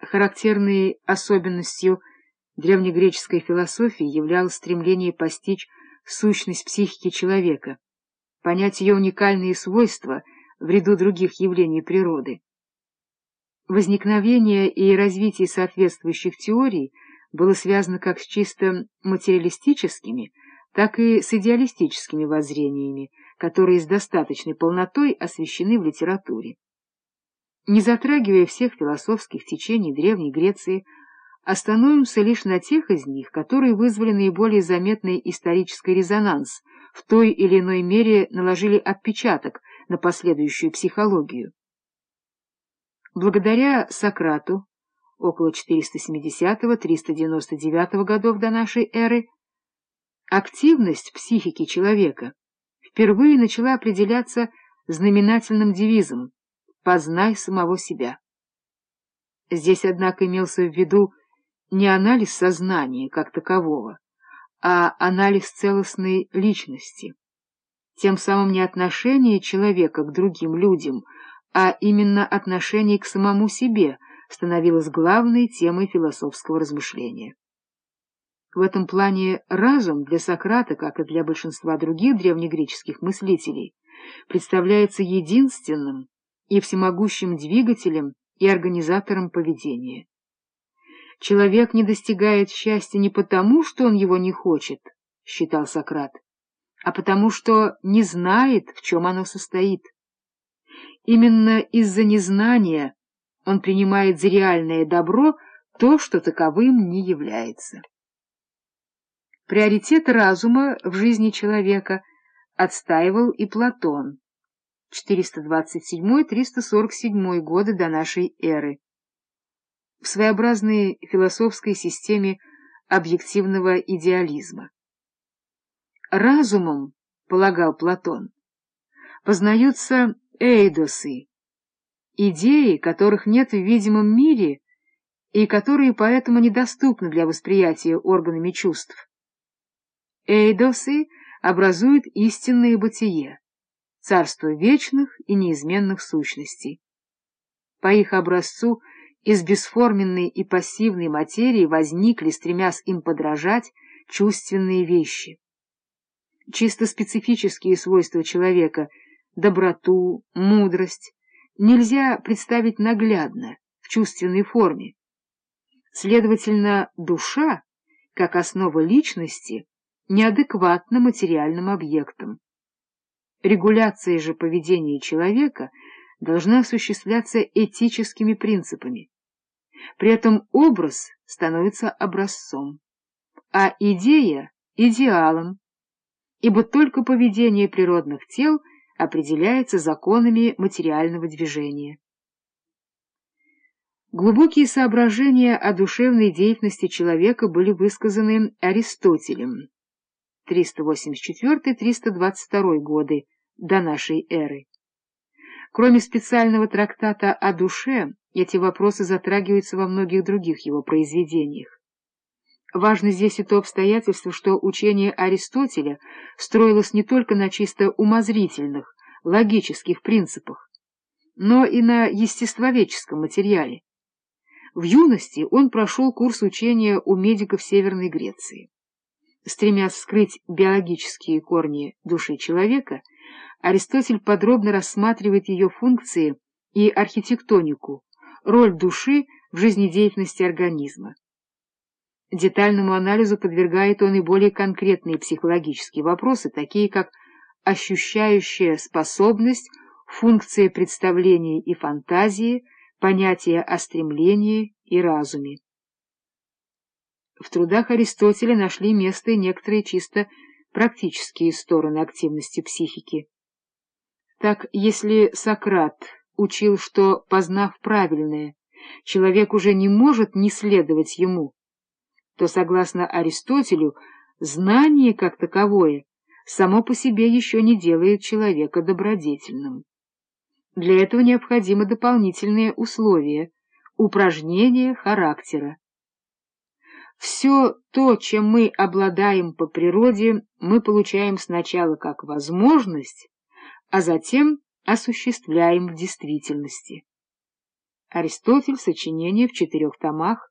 Характерной особенностью древнегреческой философии являлось стремление постичь сущность психики человека, понять ее уникальные свойства в ряду других явлений природы. Возникновение и развитие соответствующих теорий было связано как с чисто материалистическими, так и с идеалистическими воззрениями, которые с достаточной полнотой освещены в литературе. Не затрагивая всех философских течений Древней Греции, остановимся лишь на тех из них, которые вызвали наиболее заметный исторический резонанс, в той или иной мере наложили отпечаток на последующую психологию. Благодаря Сократу, около 470-399 годов до нашей эры, активность психики человека впервые начала определяться знаменательным девизом познай самого себя. Здесь, однако, имелся в виду не анализ сознания как такового, а анализ целостной личности, тем самым не отношение человека к другим людям, а именно отношение к самому себе становилось главной темой философского размышления. В этом плане разум для Сократа, как и для большинства других древнегреческих мыслителей, представляется единственным, и всемогущим двигателем и организатором поведения. Человек не достигает счастья не потому, что он его не хочет, считал Сократ, а потому что не знает, в чем оно состоит. Именно из-за незнания он принимает за реальное добро то, что таковым не является. Приоритет разума в жизни человека отстаивал и Платон. 427-347 годы до нашей эры. В своеобразной философской системе объективного идеализма. Разумом, полагал Платон, познаются эйдосы, идеи, которых нет в видимом мире и которые поэтому недоступны для восприятия органами чувств. Эйдосы образуют истинное бытие царство вечных и неизменных сущностей. По их образцу из бесформенной и пассивной материи возникли, стремясь им подражать, чувственные вещи. Чисто специфические свойства человека — доброту, мудрость — нельзя представить наглядно, в чувственной форме. Следовательно, душа, как основа личности, неадекватна материальным объектам. Регуляция же поведения человека должна осуществляться этическими принципами. При этом образ становится образцом, а идея — идеалом, ибо только поведение природных тел определяется законами материального движения. Глубокие соображения о душевной деятельности человека были высказаны Аристотелем 384-322 годы до нашей эры. Кроме специального трактата о душе, эти вопросы затрагиваются во многих других его произведениях. Важно здесь и то обстоятельство, что учение Аристотеля строилось не только на чисто умозрительных, логических принципах, но и на естествоведческом материале. В юности он прошел курс учения у медиков Северной Греции стремясь скрыть биологические корни души человека, Аристотель подробно рассматривает ее функции и архитектонику, роль души в жизнедеятельности организма. Детальному анализу подвергает он и более конкретные психологические вопросы, такие как ощущающая способность, функция представления и фантазии, понятие о стремлении и разуме. В трудах Аристотеля нашли место и некоторые чисто практические стороны активности психики. Так, если Сократ учил, что, познав правильное, человек уже не может не следовать ему, то, согласно Аристотелю, знание как таковое само по себе еще не делает человека добродетельным. Для этого необходимы дополнительные условия — упражнение характера. Все то, чем мы обладаем по природе, мы получаем сначала как возможность, а затем осуществляем в действительности. Аристотель, сочинение в четырех томах,